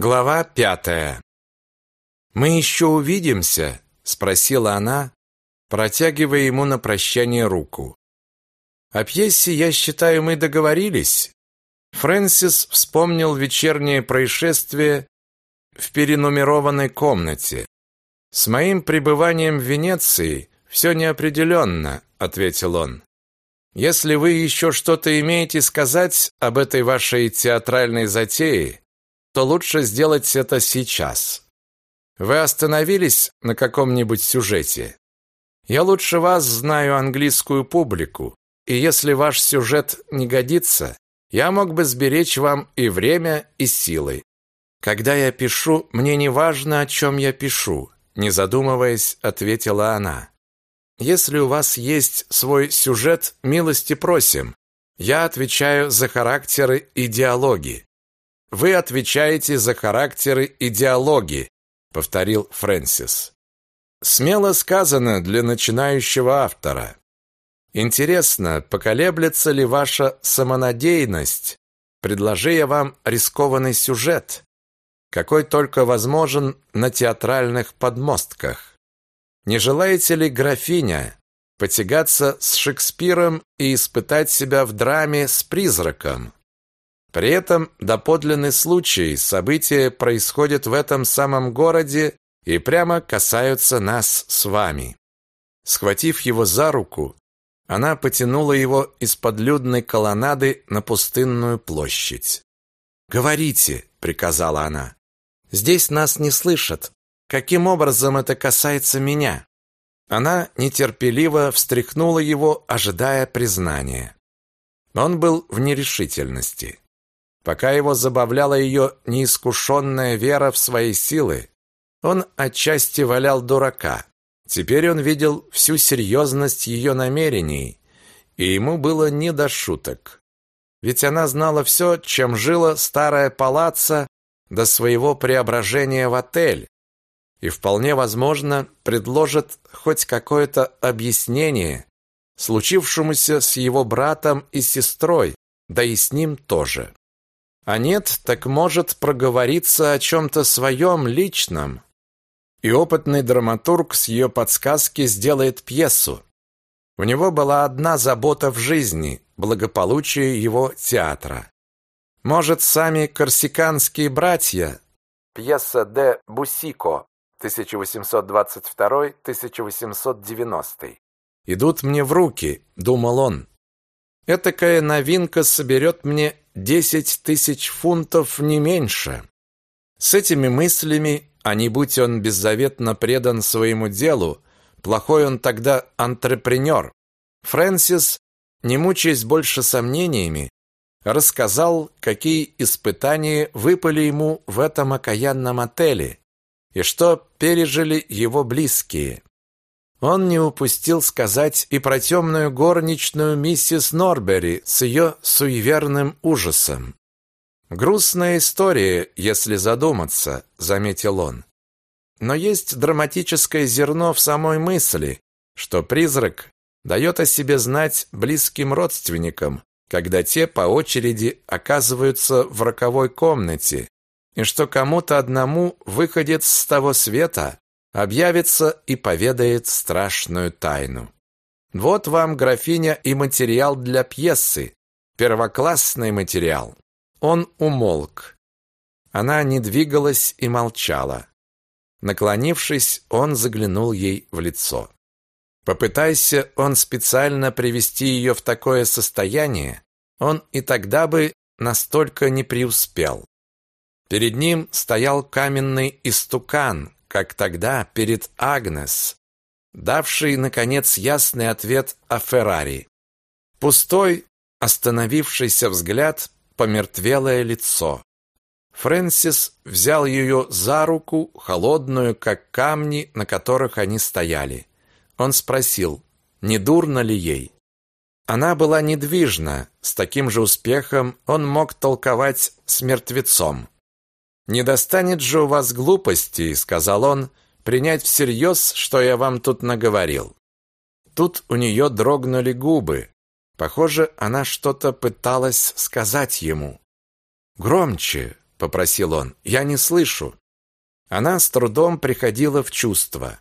Глава пятая. «Мы еще увидимся?» – спросила она, протягивая ему на прощание руку. «О пьесе, я считаю, мы договорились». Фрэнсис вспомнил вечернее происшествие в перенумерованной комнате. «С моим пребыванием в Венеции все неопределенно», – ответил он. «Если вы еще что-то имеете сказать об этой вашей театральной затее, то лучше сделать это сейчас. Вы остановились на каком-нибудь сюжете? Я лучше вас знаю английскую публику, и если ваш сюжет не годится, я мог бы сберечь вам и время, и силы. Когда я пишу, мне не важно, о чем я пишу, не задумываясь, ответила она. Если у вас есть свой сюжет, милости просим. Я отвечаю за характеры и диалоги. Вы отвечаете за характеры и диалоги, повторил Фрэнсис. Смело сказано для начинающего автора. Интересно, поколеблется ли ваша самонадеянность, предложи я вам рискованный сюжет, какой только возможен на театральных подмостках. Не желаете ли, графиня, потягаться с Шекспиром и испытать себя в драме с призраком? При этом доподлинный случай, события происходят в этом самом городе и прямо касаются нас с вами. Схватив его за руку, она потянула его из подлюдной колоннады на пустынную площадь. «Говорите», — приказала она. «Здесь нас не слышат. Каким образом это касается меня?» Она нетерпеливо встряхнула его, ожидая признания. Он был в нерешительности. Пока его забавляла ее неискушенная вера в свои силы, он отчасти валял дурака. Теперь он видел всю серьезность ее намерений, и ему было не до шуток. Ведь она знала все, чем жила старая палаца до своего преображения в отель, и вполне возможно предложит хоть какое-то объяснение случившемуся с его братом и сестрой, да и с ним тоже. А нет, так может проговориться о чем-то своем личном. И опытный драматург с ее подсказки сделает пьесу. У него была одна забота в жизни – благополучие его театра. Может, сами корсиканские братья, пьеса де Бусико, 1822-1890, идут мне в руки, думал он. Этакая новинка соберет мне десять тысяч фунтов не меньше. С этими мыслями, а не будь он беззаветно предан своему делу, плохой он тогда антрепренер. Фрэнсис, не мучаясь больше сомнениями, рассказал, какие испытания выпали ему в этом окаянном отеле и что пережили его близкие. Он не упустил сказать и про темную горничную миссис Норбери с ее суеверным ужасом. «Грустная история, если задуматься», — заметил он. «Но есть драматическое зерно в самой мысли, что призрак дает о себе знать близким родственникам, когда те по очереди оказываются в роковой комнате, и что кому-то одному выходит с того света объявится и поведает страшную тайну. Вот вам, графиня, и материал для пьесы, первоклассный материал. Он умолк. Она не двигалась и молчала. Наклонившись, он заглянул ей в лицо. Попытайся он специально привести ее в такое состояние, он и тогда бы настолько не преуспел. Перед ним стоял каменный истукан, как тогда перед Агнес, давший, наконец, ясный ответ о Феррари. Пустой, остановившийся взгляд, помертвелое лицо. Фрэнсис взял ее за руку, холодную, как камни, на которых они стояли. Он спросил, не дурно ли ей? Она была недвижна, с таким же успехом он мог толковать с мертвецом. «Не достанет же у вас глупости», — сказал он, — «принять всерьез, что я вам тут наговорил». Тут у нее дрогнули губы. Похоже, она что-то пыталась сказать ему. «Громче! попросил он. Я не слышу. Она с трудом приходила в чувство.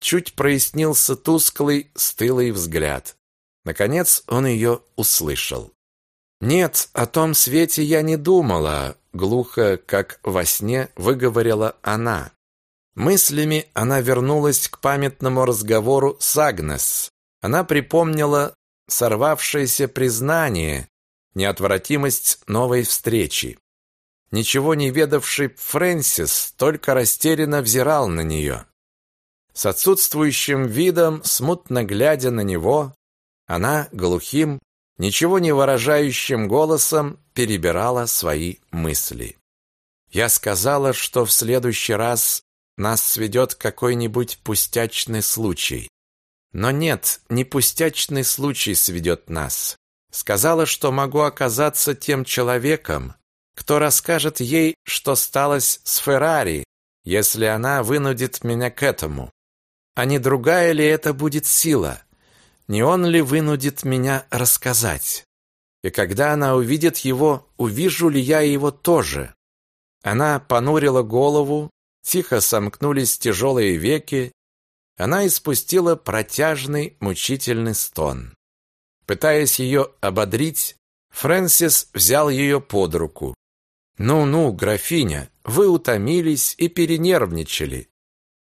Чуть прояснился тусклый, стылый взгляд. Наконец он ее услышал. Нет, о том свете я не думала, глухо, как во сне, выговорила она. Мыслями она вернулась к памятному разговору с Агнес. Она припомнила сорвавшееся признание, неотвратимость новой встречи. Ничего не ведавший Фрэнсис только растерянно взирал на нее. С отсутствующим видом, смутно глядя на него, она глухим, ничего не выражающим голосом перебирала свои мысли. Я сказала, что в следующий раз нас сведет какой-нибудь пустячный случай. Но нет, не пустячный случай сведет нас. Сказала, что могу оказаться тем человеком, кто расскажет ей, что сталось с Феррари, если она вынудит меня к этому. А не другая ли это будет сила? Не он ли вынудит меня рассказать? И когда она увидит его, увижу ли я его тоже? Она понурила голову, тихо сомкнулись тяжелые веки, она испустила протяжный, мучительный стон. Пытаясь ее ободрить, Фрэнсис взял ее под руку. «Ну-ну, графиня, вы утомились и перенервничали.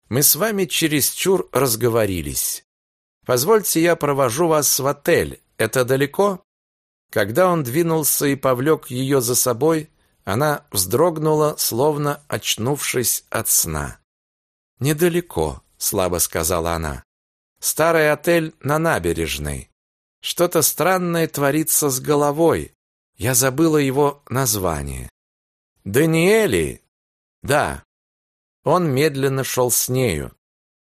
Мы с вами чересчур разговорились. Позвольте, я провожу вас в отель. Это далеко?» Когда он двинулся и повлек ее за собой, она вздрогнула, словно очнувшись от сна. «Недалеко», — слабо сказала она. «Старый отель на набережной. Что-то странное творится с головой. Я забыла его название». «Даниэли?» «Да». Он медленно шел с нею.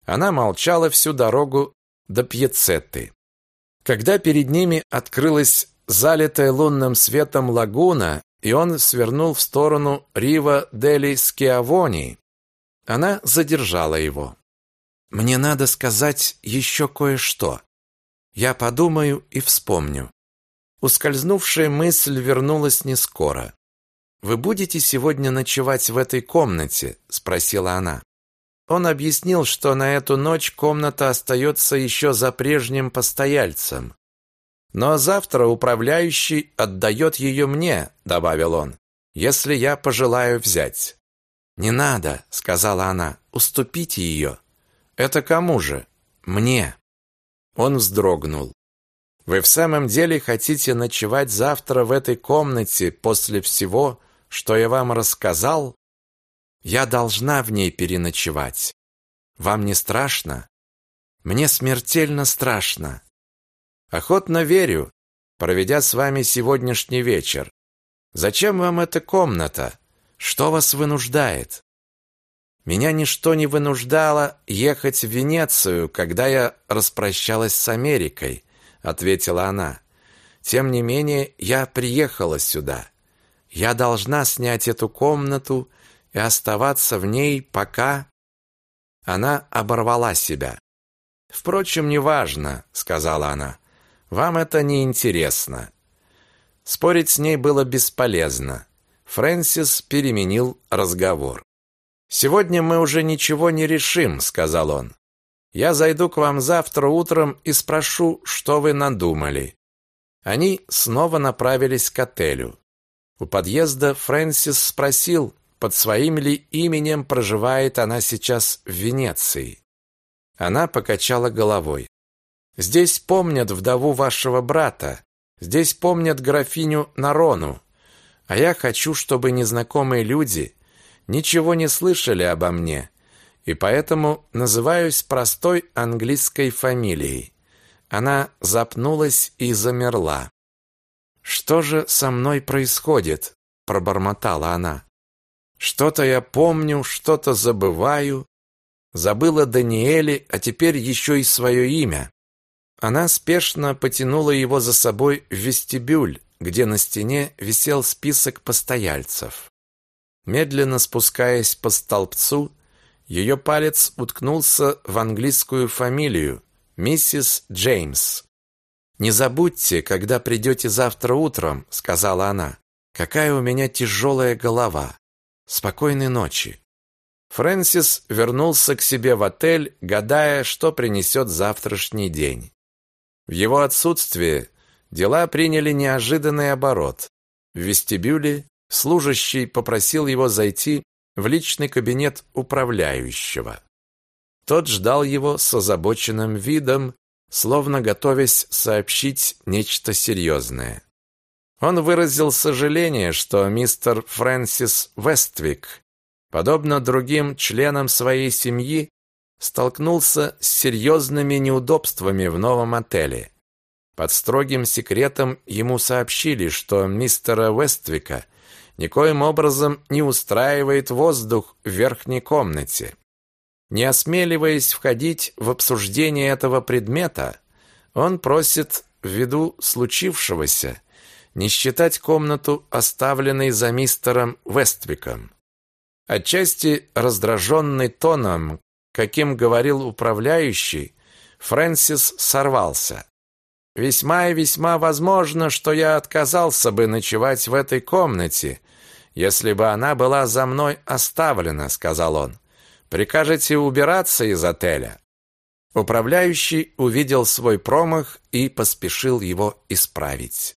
Она молчала всю дорогу до Пьецетты. Когда перед ними открылась залитая лунным светом лагуна, и он свернул в сторону Рива дели Скиавони, она задержала его. «Мне надо сказать еще кое-что. Я подумаю и вспомню». Ускользнувшая мысль вернулась не скоро. «Вы будете сегодня ночевать в этой комнате?» – спросила она. Он объяснил, что на эту ночь комната остается еще за прежним постояльцем. «Но завтра управляющий отдает ее мне», — добавил он, «если я пожелаю взять». «Не надо», — сказала она, — «уступите ее». «Это кому же?» «Мне». Он вздрогнул. «Вы в самом деле хотите ночевать завтра в этой комнате после всего, что я вам рассказал?» Я должна в ней переночевать. Вам не страшно? Мне смертельно страшно. Охотно верю, проведя с вами сегодняшний вечер. Зачем вам эта комната? Что вас вынуждает? Меня ничто не вынуждало ехать в Венецию, когда я распрощалась с Америкой, ответила она. Тем не менее, я приехала сюда. Я должна снять эту комнату и оставаться в ней, пока она оборвала себя. Впрочем, неважно, сказала она. Вам это не интересно. Спорить с ней было бесполезно. Фрэнсис переменил разговор. Сегодня мы уже ничего не решим, сказал он. Я зайду к вам завтра утром и спрошу, что вы надумали. Они снова направились к отелю. У подъезда Фрэнсис спросил, под своим ли именем проживает она сейчас в Венеции. Она покачала головой. Здесь помнят вдову вашего брата, здесь помнят графиню Нарону, а я хочу, чтобы незнакомые люди ничего не слышали обо мне, и поэтому называюсь простой английской фамилией. Она запнулась и замерла. Что же со мной происходит? пробормотала она. Что-то я помню, что-то забываю. Забыла Даниэли, а теперь еще и свое имя. Она спешно потянула его за собой в вестибюль, где на стене висел список постояльцев. Медленно спускаясь по столбцу, ее палец уткнулся в английскую фамилию миссис Джеймс. «Не забудьте, когда придете завтра утром», — сказала она. Какая у меня тяжелая голова. Спокойной ночи. Фрэнсис вернулся к себе в отель, гадая, что принесет завтрашний день. В его отсутствие дела приняли неожиданный оборот. В вестибюле служащий попросил его зайти в личный кабинет управляющего. Тот ждал его с озабоченным видом, словно готовясь сообщить нечто серьезное. Он выразил сожаление, что мистер Фрэнсис Вествик, подобно другим членам своей семьи, столкнулся с серьезными неудобствами в новом отеле. Под строгим секретом ему сообщили, что мистера Вествика никоим образом не устраивает воздух в верхней комнате. Не осмеливаясь входить в обсуждение этого предмета, он просит, ввиду случившегося, не считать комнату, оставленной за мистером Вествиком. Отчасти раздраженный тоном, каким говорил управляющий, Фрэнсис сорвался. «Весьма и весьма возможно, что я отказался бы ночевать в этой комнате, если бы она была за мной оставлена», — сказал он. «Прикажете убираться из отеля?» Управляющий увидел свой промах и поспешил его исправить.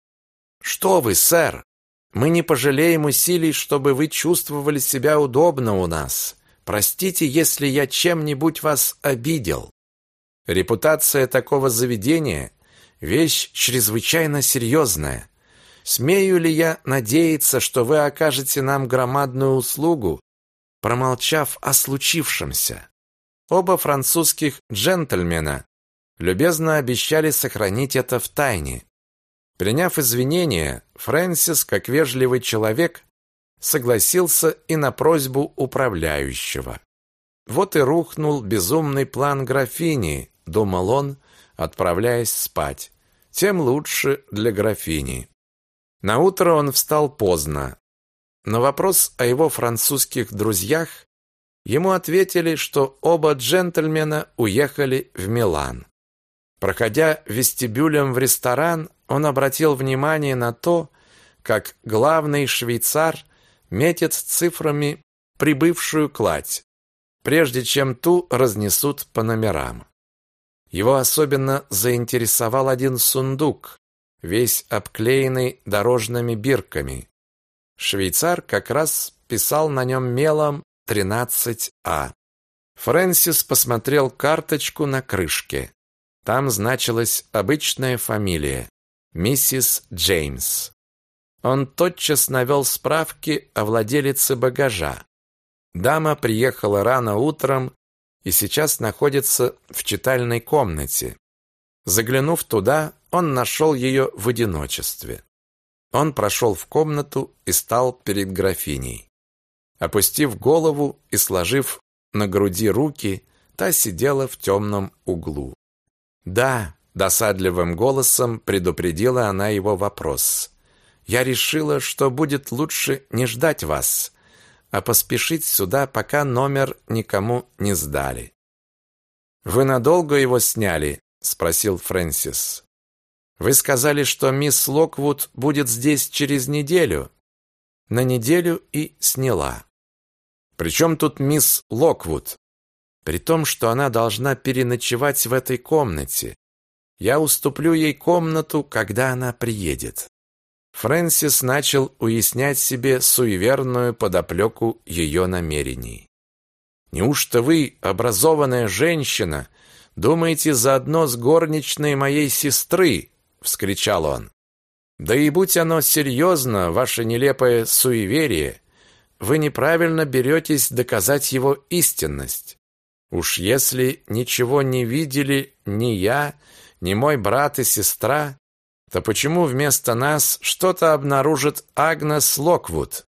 «Что вы, сэр? Мы не пожалеем усилий, чтобы вы чувствовали себя удобно у нас. Простите, если я чем-нибудь вас обидел. Репутация такого заведения – вещь чрезвычайно серьезная. Смею ли я надеяться, что вы окажете нам громадную услугу, промолчав о случившемся?» Оба французских джентльмена любезно обещали сохранить это в тайне. Приняв извинения, Фрэнсис, как вежливый человек, согласился и на просьбу управляющего. Вот и рухнул безумный план графини, думал он, отправляясь спать. Тем лучше для графини. На утро он встал поздно. На вопрос о его французских друзьях ему ответили, что оба джентльмена уехали в Милан. Проходя вестибюлем в ресторан, он обратил внимание на то, как главный швейцар метит цифрами прибывшую кладь, прежде чем ту разнесут по номерам. Его особенно заинтересовал один сундук, весь обклеенный дорожными бирками. Швейцар как раз писал на нем мелом 13А. Фрэнсис посмотрел карточку на крышке. Там значилась обычная фамилия миссис Джеймс. Он тотчас навел справки о владелице багажа. Дама приехала рано утром и сейчас находится в читальной комнате. Заглянув туда, он нашел ее в одиночестве. Он прошел в комнату и стал перед графиней. Опустив голову и сложив на груди руки, та сидела в темном углу. Да, досадливым голосом предупредила она его вопрос. Я решила, что будет лучше не ждать вас, а поспешить сюда, пока номер никому не сдали. Вы надолго его сняли? спросил Фрэнсис. Вы сказали, что мисс Локвуд будет здесь через неделю. На неделю и сняла. Причем тут мисс Локвуд? При том, что она должна переночевать в этой комнате. Я уступлю ей комнату, когда она приедет. Фрэнсис начал уяснять себе суеверную подоплеку ее намерений. Неужто вы, образованная женщина, думаете заодно с горничной моей сестры, вскричал он. Да и будь оно серьезно, ваше нелепое суеверие, вы неправильно беретесь доказать его истинность. Уж если ничего не видели ни я, ни мой брат и сестра, то почему вместо нас что-то обнаружит Агнес Локвуд?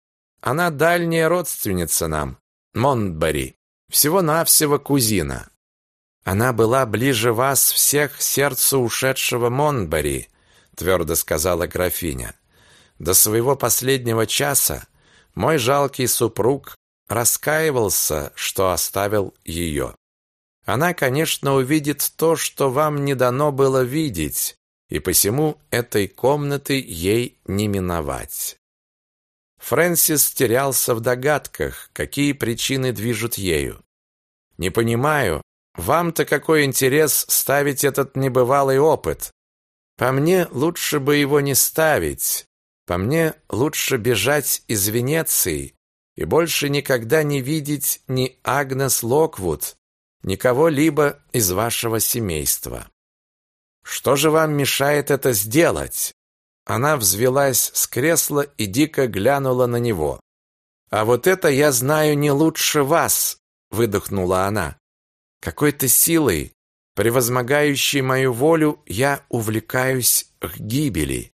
Она дальняя родственница нам, Монтбери, всего-навсего кузина. Она была ближе вас всех сердцу ушедшего Монтбери, твердо сказала графиня. До своего последнего часа мой жалкий супруг раскаивался, что оставил ее. Она, конечно, увидит то, что вам не дано было видеть, и посему этой комнаты ей не миновать. Фрэнсис терялся в догадках, какие причины движут ею. «Не понимаю, вам-то какой интерес ставить этот небывалый опыт? По мне, лучше бы его не ставить. По мне, лучше бежать из Венеции и больше никогда не видеть ни Агнес Локвуд, ни кого-либо из вашего семейства. Что же вам мешает это сделать? Она взвилась с кресла и дико глянула на него. А вот это я знаю не лучше вас, выдохнула она. Какой-то силой, превозмогающей мою волю, я увлекаюсь к гибели.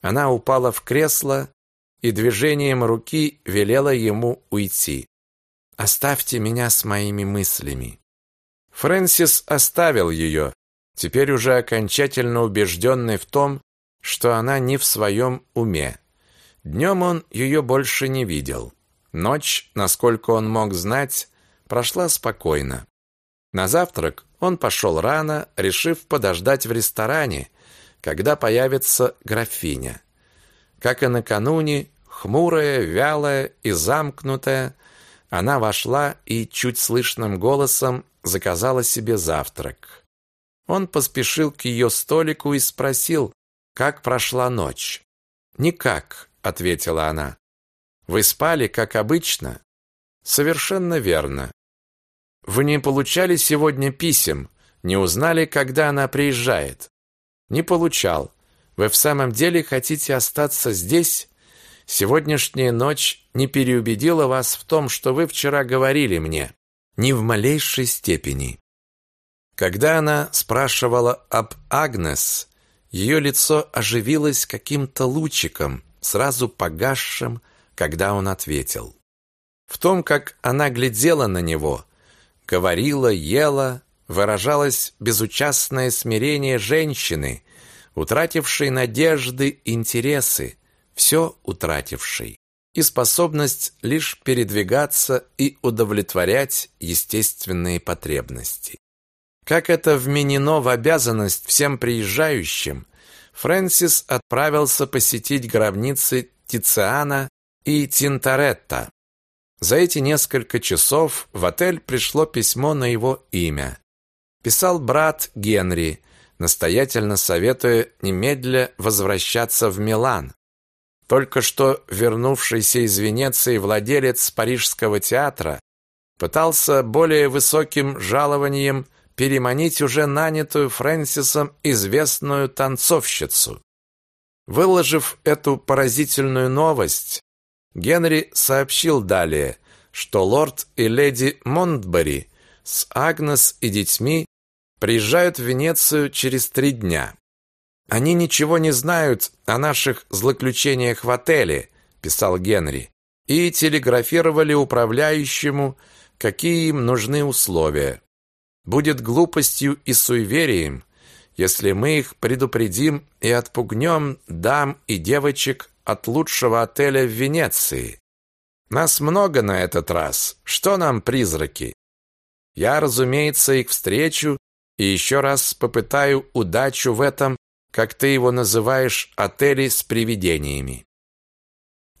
Она упала в кресло и движением руки велела ему уйти. Оставьте меня с моими мыслями. Фрэнсис оставил ее, теперь уже окончательно убежденный в том, что она не в своем уме. Днем он ее больше не видел. Ночь, насколько он мог знать, прошла спокойно. На завтрак он пошел рано, решив подождать в ресторане, когда появится графиня. Как и накануне, хмурая, вялая и замкнутая, она вошла и чуть слышным голосом заказала себе завтрак. Он поспешил к ее столику и спросил, как прошла ночь. «Никак», — ответила она. «Вы спали, как обычно?» «Совершенно верно. Вы не получали сегодня писем, не узнали, когда она приезжает?» «Не получал. Вы в самом деле хотите остаться здесь?» «Сегодняшняя ночь не переубедила вас в том, что вы вчера говорили мне?» «Ни в малейшей степени». Когда она спрашивала об Агнес, ее лицо оживилось каким-то лучиком, сразу погасшим, когда он ответил. В том, как она глядела на него, говорила, ела, выражалось безучастное смирение женщины, утратившей надежды, интересы, все утратившей, и способность лишь передвигаться и удовлетворять естественные потребности. Как это вменено в обязанность всем приезжающим, Фрэнсис отправился посетить гробницы Тициана и Тинторетта. За эти несколько часов в отель пришло письмо на его имя. Писал брат Генри, настоятельно советуя немедля возвращаться в Милан. Только что вернувшийся из Венеции владелец Парижского театра пытался более высоким жалованием переманить уже нанятую Фрэнсисом известную танцовщицу. Выложив эту поразительную новость, Генри сообщил далее, что лорд и леди Монтбери с Агнес и детьми приезжают в Венецию через три дня. Они ничего не знают о наших злоключениях в отеле, писал Генри, и телеграфировали управляющему, какие им нужны условия. Будет глупостью и суеверием, если мы их предупредим и отпугнем дам и девочек от лучшего отеля в Венеции. Нас много на этот раз. Что нам призраки? Я, разумеется, их встречу и еще раз попытаю удачу в этом, как ты его называешь, отеле с привидениями.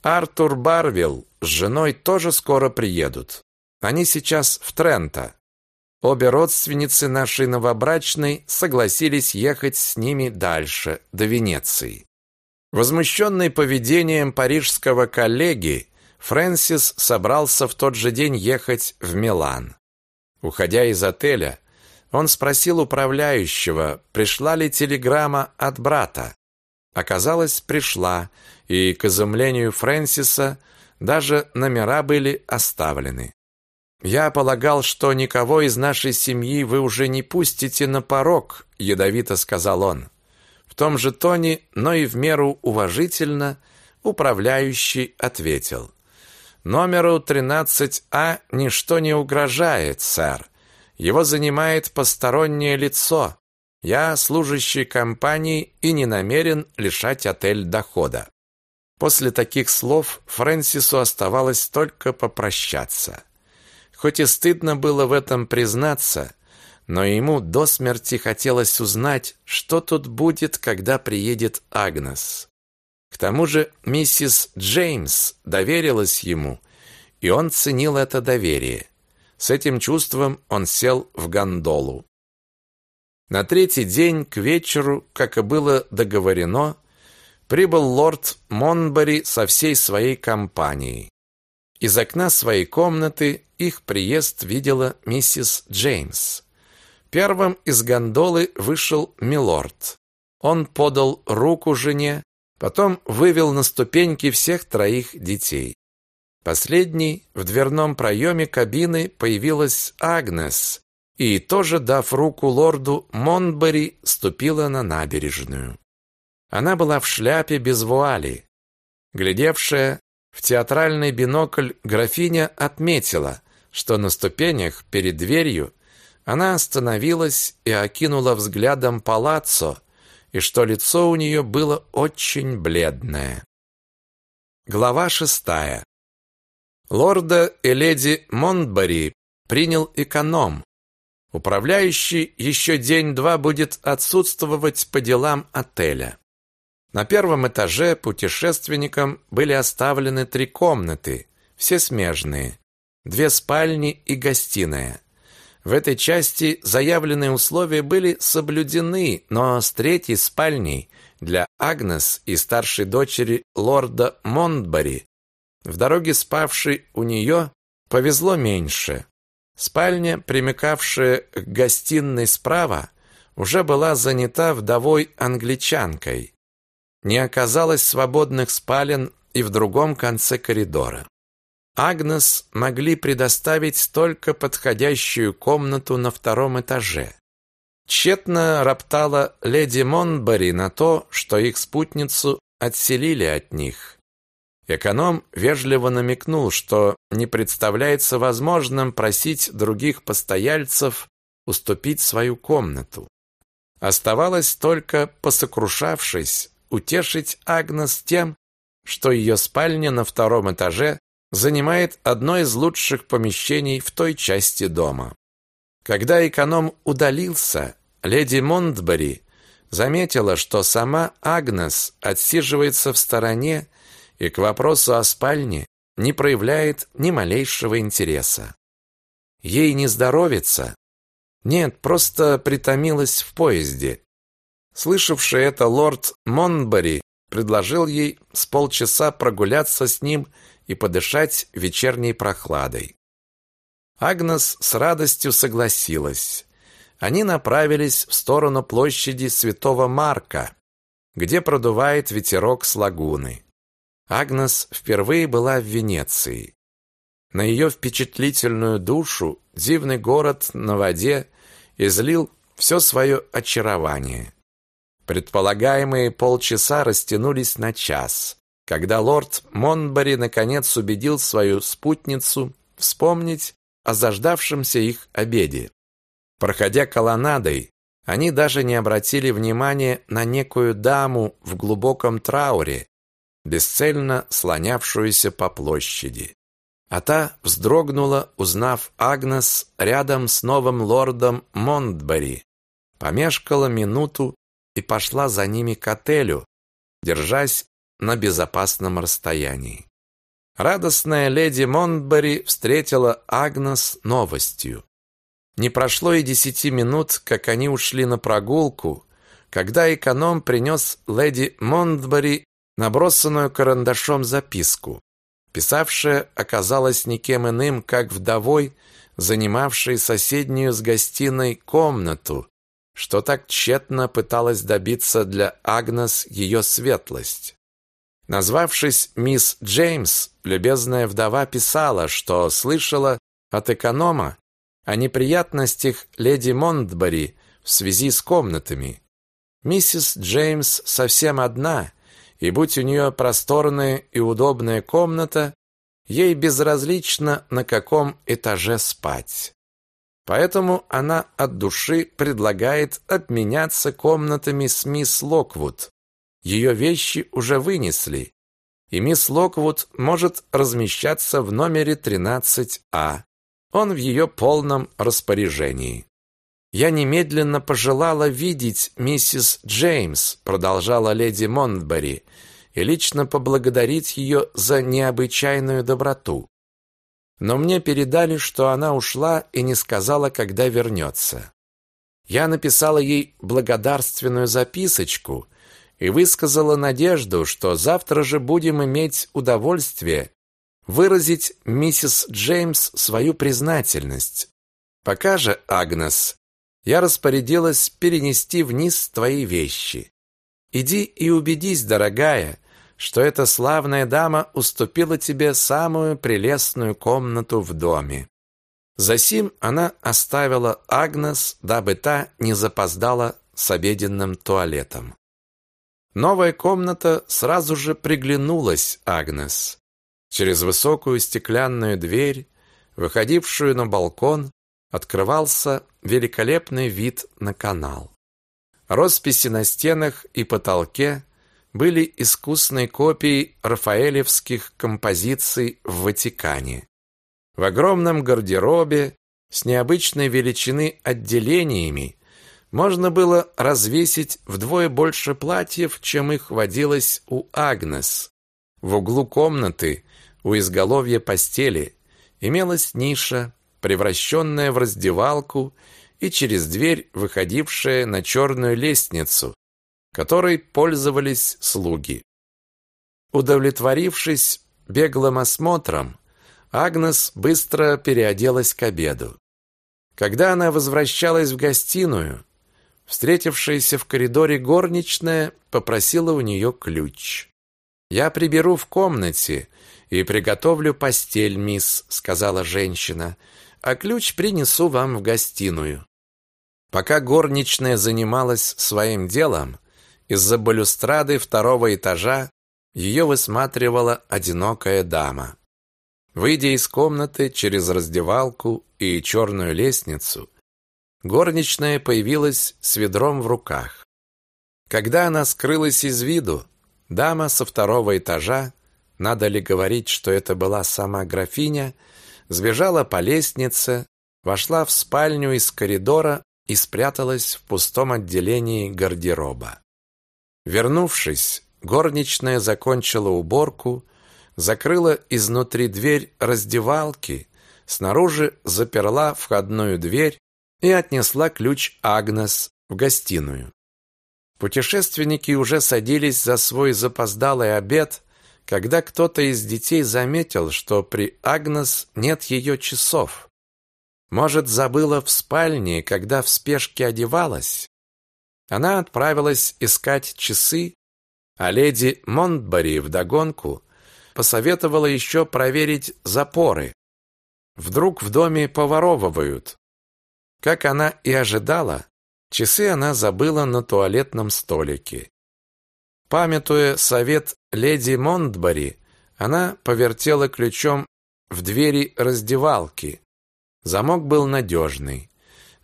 Артур Барвилл с женой тоже скоро приедут. Они сейчас в Тренто. Обе родственницы нашей новобрачной согласились ехать с ними дальше, до Венеции. Возмущенный поведением парижского коллеги, Фрэнсис собрался в тот же день ехать в Милан. Уходя из отеля, он спросил управляющего, пришла ли телеграмма от брата. Оказалось, пришла, и, к изумлению Фрэнсиса, даже номера были оставлены. «Я полагал, что никого из нашей семьи вы уже не пустите на порог», — ядовито сказал он. В том же тоне, но и в меру уважительно, управляющий ответил. «Номеру 13А ничто не угрожает, сэр. Его занимает постороннее лицо. Я служащий компании и не намерен лишать отель дохода». После таких слов Фрэнсису оставалось только попрощаться. Хоть и стыдно было в этом признаться, но ему до смерти хотелось узнать, что тут будет, когда приедет Агнес. К тому же миссис Джеймс доверилась ему, и он ценил это доверие. С этим чувством он сел в гондолу. На третий день к вечеру, как и было договорено, прибыл лорд Монбари со всей своей компанией. Из окна своей комнаты их приезд видела миссис Джеймс. Первым из гондолы вышел милорд. Он подал руку жене, потом вывел на ступеньки всех троих детей. Последней в дверном проеме кабины появилась Агнес и, тоже дав руку лорду Монбери, ступила на набережную. Она была в шляпе без вуали. Глядевшая в театральный бинокль графиня отметила, что на ступенях перед дверью она остановилась и окинула взглядом палаццо, и что лицо у нее было очень бледное. Глава шестая. Лорда и леди Монтбари принял эконом. Управляющий еще день-два будет отсутствовать по делам отеля. На первом этаже путешественникам были оставлены три комнаты, все смежные, две спальни и гостиная. В этой части заявленные условия были соблюдены, но с третьей спальней для Агнес и старшей дочери лорда Монтбари в дороге спавшей у нее повезло меньше. Спальня, примыкавшая к гостиной справа, уже была занята вдовой-англичанкой. Не оказалось свободных спален и в другом конце коридора. Агнес могли предоставить только подходящую комнату на втором этаже. Тщетно роптала леди Монбари на то, что их спутницу отселили от них. Эконом вежливо намекнул, что не представляется возможным просить других постояльцев уступить свою комнату. Оставалось только, посокрушавшись, утешить Агнес тем, что ее спальня на втором этаже занимает одно из лучших помещений в той части дома. Когда эконом удалился, леди Монтбери заметила, что сама Агнес отсиживается в стороне и к вопросу о спальне не проявляет ни малейшего интереса. Ей не здоровится? Нет, просто притомилась в поезде. Слышавший это лорд Монбери предложил ей с полчаса прогуляться с ним и подышать вечерней прохладой. Агнес с радостью согласилась. Они направились в сторону площади Святого Марка, где продувает ветерок с лагуны. Агнес впервые была в Венеции. На ее впечатлительную душу дивный город на воде излил все свое очарование. Предполагаемые полчаса растянулись на час, когда лорд Монбари наконец убедил свою спутницу вспомнить о заждавшемся их обеде. Проходя колоннадой, они даже не обратили внимания на некую даму в глубоком трауре, бесцельно слонявшуюся по площади. А та вздрогнула, узнав Агнес рядом с новым лордом Монтбери, помешкала минуту и пошла за ними к отелю, держась на безопасном расстоянии. Радостная леди Монтбери встретила Агнес новостью. Не прошло и десяти минут, как они ушли на прогулку, когда эконом принес леди Монтбери набросанную карандашом записку. Писавшая оказалась никем иным, как вдовой, занимавшей соседнюю с гостиной комнату, что так тщетно пыталась добиться для Агнес ее светлость. Назвавшись мисс Джеймс, любезная вдова писала, что слышала от эконома о неприятностях леди Монтбари в связи с комнатами. Миссис Джеймс совсем одна, и будь у нее просторная и удобная комната, ей безразлично, на каком этаже спать. Поэтому она от души предлагает обменяться комнатами с мисс Локвуд. Ее вещи уже вынесли, и мисс Локвуд может размещаться в номере 13А. Он в ее полном распоряжении. Я немедленно пожелала видеть миссис Джеймс, продолжала леди Монтбери, и лично поблагодарить ее за необычайную доброту. Но мне передали, что она ушла и не сказала, когда вернется. Я написала ей благодарственную записочку и высказала надежду, что завтра же будем иметь удовольствие выразить миссис Джеймс свою признательность. Пока же, Агнес, я распорядилась перенести вниз твои вещи. Иди и убедись, дорогая, что эта славная дама уступила тебе самую прелестную комнату в доме. Засим она оставила Агнес, дабы та не запоздала с обеденным туалетом. Новая комната сразу же приглянулась Агнес. Через высокую стеклянную дверь, выходившую на балкон, открывался великолепный вид на канал. Росписи на стенах и потолке были искусной копией рафаэлевских композиций в Ватикане. В огромном гардеробе с необычной величины отделениями можно было развесить вдвое больше платьев, чем их водилось у Агнес. В углу комнаты, у изголовья постели, имелась ниша, превращенная в раздевалку и через дверь, выходившая на черную лестницу, которой пользовались слуги. Удовлетворившись беглым осмотром, Агнес быстро переоделась к обеду. Когда она возвращалась в гостиную, встретившаяся в коридоре горничная попросила у нее ключ. «Я приберу в комнате и приготовлю постель, мисс», — сказала женщина, «а ключ принесу вам в гостиную». Пока горничная занималась своим делом, из-за балюстрады второго этажа ее высматривала одинокая дама. Выйдя из комнаты через раздевалку и черную лестницу, горничная появилась с ведром в руках. Когда она скрылась из виду, дама со второго этажа, надо ли говорить, что это была сама графиня, сбежала по лестнице, вошла в спальню из коридора и спряталась в пустом отделении гардероба. Вернувшись, горничная закончила уборку, закрыла изнутри дверь раздевалки, снаружи заперла входную дверь и отнесла ключ Агнес в гостиную. Путешественники уже садились за свой запоздалый обед, когда кто-то из детей заметил, что при Агнес нет ее часов. Может, забыла в спальне, когда в спешке одевалась? Она отправилась искать часы, а леди Монтбари вдогонку посоветовала еще проверить запоры. Вдруг в доме поворовывают. Как она и ожидала, часы она забыла на туалетном столике. Памятуя совет леди Монтбари, она повертела ключом в двери раздевалки. Замок был надежный.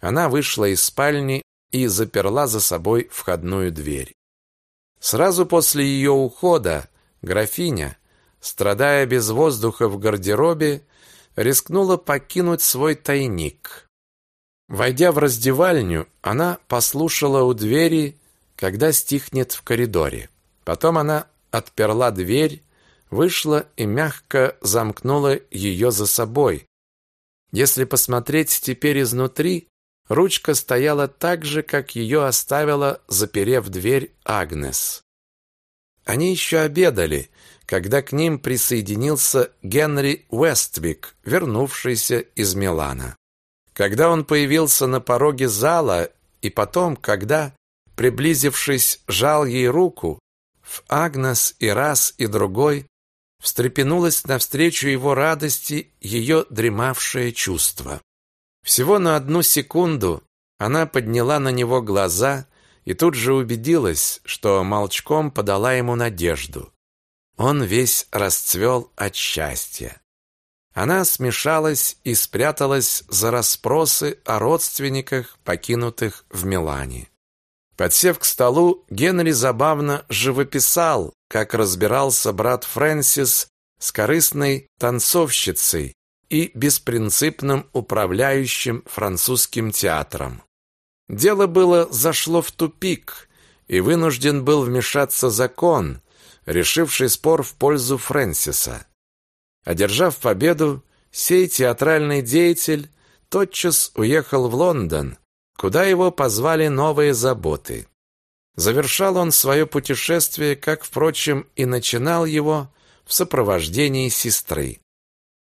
Она вышла из спальни и заперла за собой входную дверь. Сразу после ее ухода графиня, страдая без воздуха в гардеробе, рискнула покинуть свой тайник. Войдя в раздевальню, она послушала у двери, когда стихнет в коридоре. Потом она отперла дверь, вышла и мягко замкнула ее за собой. Если посмотреть теперь изнутри, ручка стояла так же, как ее оставила, заперев дверь Агнес. Они еще обедали, когда к ним присоединился Генри Уэствик, вернувшийся из Милана. Когда он появился на пороге зала, и потом, когда, приблизившись, жал ей руку, в Агнес и раз, и другой встрепенулось навстречу его радости ее дремавшее чувство. Всего на одну секунду она подняла на него глаза и тут же убедилась, что молчком подала ему надежду. Он весь расцвел от счастья. Она смешалась и спряталась за расспросы о родственниках, покинутых в Милане. Подсев к столу, Генри забавно живописал, как разбирался брат Фрэнсис с корыстной танцовщицей и беспринципным управляющим французским театром. Дело было зашло в тупик, и вынужден был вмешаться закон, решивший спор в пользу Фрэнсиса. Одержав победу, сей театральный деятель тотчас уехал в Лондон, куда его позвали новые заботы. Завершал он свое путешествие, как, впрочем, и начинал его, в сопровождении сестры.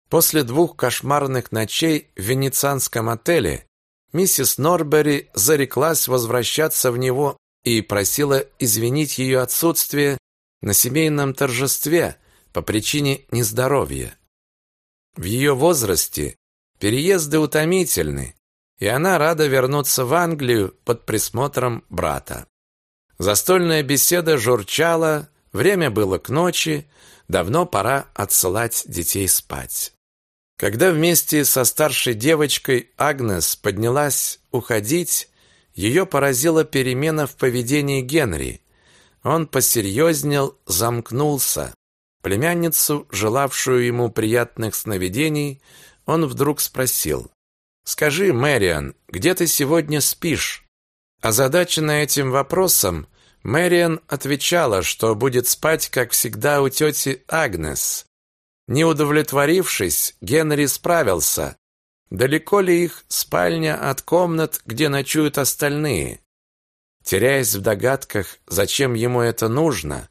После двух кошмарных ночей в венецианском отеле миссис Норбери зареклась возвращаться в него и просила извинить ее отсутствие на семейном торжестве по причине нездоровья. В ее возрасте переезды утомительны, и она рада вернуться в Англию под присмотром брата. Застольная беседа журчала, время было к ночи, давно пора отсылать детей спать. Когда вместе со старшей девочкой Агнес поднялась уходить, ее поразила перемена в поведении Генри. Он посерьезнел, замкнулся. Племянницу, желавшую ему приятных сновидений, он вдруг спросил. «Скажи, Мэриан, где ты сегодня спишь?» Озадаченная этим вопросом, Мэриан отвечала, что будет спать, как всегда, у тети Агнес. Не удовлетворившись, Генри справился. Далеко ли их спальня от комнат, где ночуют остальные? Теряясь в догадках, зачем ему это нужно,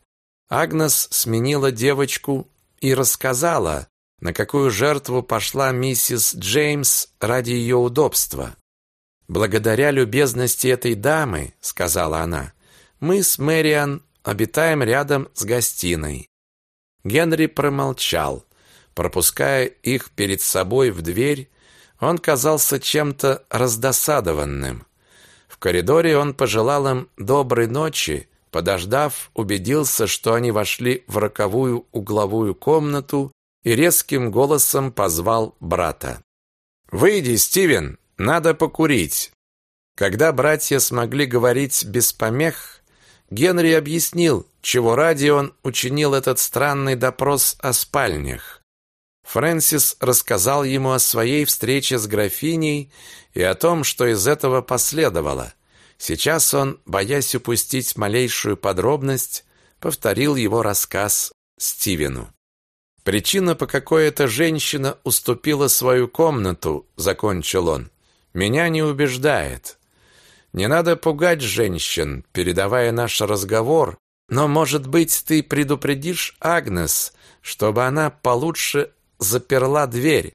Агнес сменила девочку и рассказала, на какую жертву пошла миссис Джеймс ради ее удобства. «Благодаря любезности этой дамы», — сказала она, — «мы с Мэриан обитаем рядом с гостиной». Генри промолчал. Пропуская их перед собой в дверь, он казался чем-то раздосадованным. В коридоре он пожелал им доброй ночи, подождав, убедился, что они вошли в роковую угловую комнату и резким голосом позвал брата. «Выйди, Стивен, надо покурить». Когда братья смогли говорить без помех, Генри объяснил, чего ради он учинил этот странный допрос о спальнях. Фрэнсис рассказал ему о своей встрече с графиней и о том, что из этого последовало. Сейчас он, боясь упустить малейшую подробность, повторил его рассказ Стивену. Причина, по какой эта женщина уступила свою комнату, закончил он, меня не убеждает. Не надо пугать женщин, передавая наш разговор, но, может быть, ты предупредишь Агнес, чтобы она получше заперла дверь.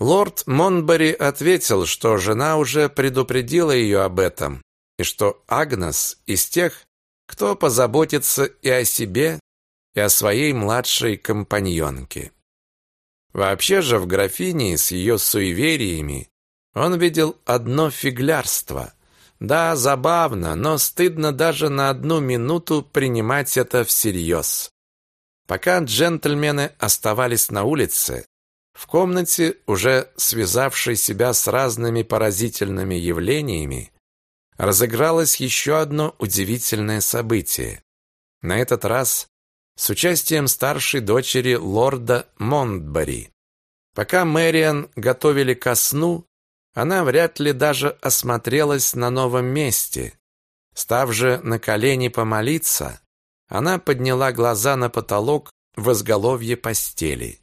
Лорд Монбери ответил, что жена уже предупредила ее об этом, и что Агнес из тех, кто позаботится и о себе, и о своей младшей компаньонке. Вообще же в графине с ее суевериями он видел одно фиглярство. Да, забавно, но стыдно даже на одну минуту принимать это всерьез. Пока джентльмены оставались на улице, в комнате, уже связавшей себя с разными поразительными явлениями, разыгралось еще одно удивительное событие. На этот раз с участием старшей дочери лорда Монтбари. Пока Мэриан готовили ко сну, она вряд ли даже осмотрелась на новом месте. Став же на колени помолиться, она подняла глаза на потолок в изголовье постели.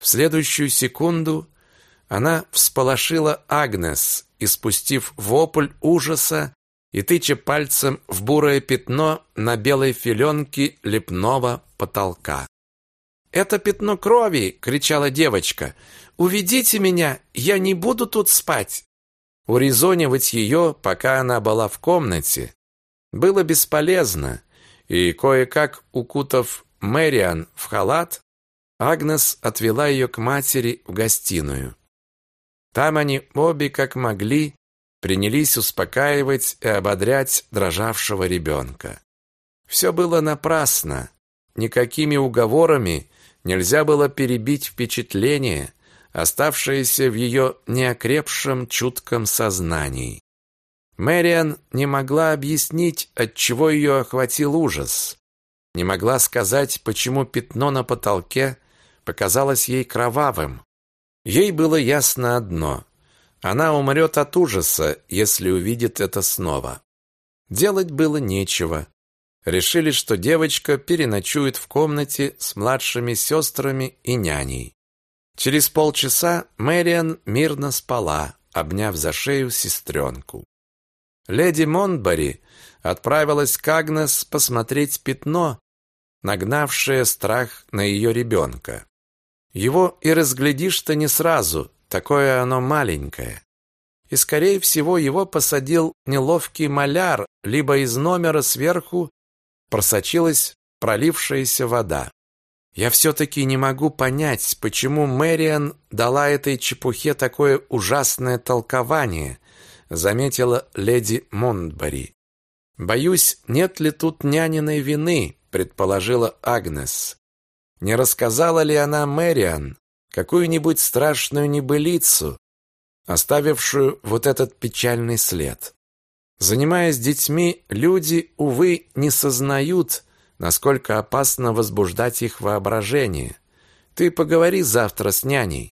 В следующую секунду она всполошила Агнес и, спустив вопль ужаса, и тыча пальцем в бурое пятно на белой филенке лепного потолка. «Это пятно крови!» — кричала девочка. «Уведите меня! Я не буду тут спать!» Урезонивать ее, пока она была в комнате, было бесполезно, и кое-как укутав Мэриан в халат, Агнес отвела ее к матери в гостиную. Там они обе, как могли, принялись успокаивать и ободрять дрожавшего ребенка. Все было напрасно. Никакими уговорами нельзя было перебить впечатление, оставшееся в ее неокрепшем чутком сознании. Мэриан не могла объяснить, от чего ее охватил ужас. Не могла сказать, почему пятно на потолке показалось ей кровавым. Ей было ясно одно: она умрет от ужаса, если увидит это снова. Делать было нечего. решили, что девочка переночует в комнате с младшими сестрами и няней. Через полчаса Мэриан мирно спала, обняв за шею сестренку. Леди Монбари отправилась к Агнес посмотреть пятно, нагнавшее страх на ее ребенка. Его и разглядишь-то не сразу, такое оно маленькое. И, скорее всего, его посадил неловкий маляр, либо из номера сверху просочилась пролившаяся вода. Я все-таки не могу понять, почему Мэриан дала этой чепухе такое ужасное толкование, заметила леди Монтбари. Боюсь, нет ли тут няниной вины, предположила Агнес. Не рассказала ли она Мэриан какую-нибудь страшную небылицу, оставившую вот этот печальный след? Занимаясь детьми, люди, увы, не сознают, насколько опасно возбуждать их воображение. Ты поговори завтра с няней.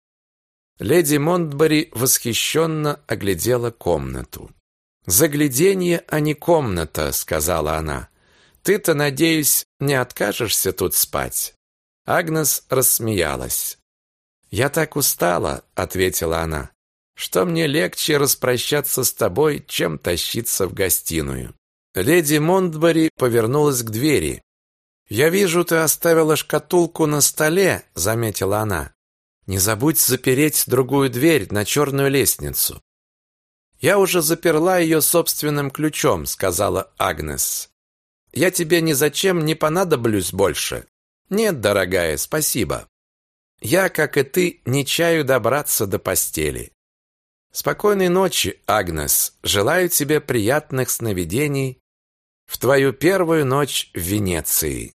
Леди Монтбери восхищенно оглядела комнату. «Загляденье, а не комната», — сказала она. «Ты-то, надеюсь, не откажешься тут спать?» Агнес рассмеялась. «Я так устала», — ответила она, «что мне легче распрощаться с тобой, чем тащиться в гостиную». Леди Монтбери повернулась к двери. «Я вижу, ты оставила шкатулку на столе», — заметила она. «Не забудь запереть другую дверь на черную лестницу». «Я уже заперла ее собственным ключом», — сказала Агнес. «Я тебе ни зачем не понадоблюсь больше. Нет, дорогая, спасибо. Я, как и ты, не чаю добраться до постели. Спокойной ночи, Агнес. Желаю тебе приятных сновидений в твою первую ночь в Венеции.